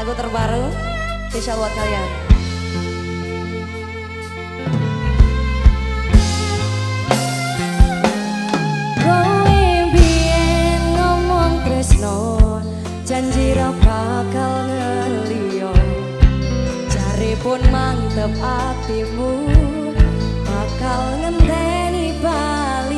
lagu terbaru spesial buat kalian. janji ra bakal ngeliyo cari pun mantep atimu bakal ngenteni bal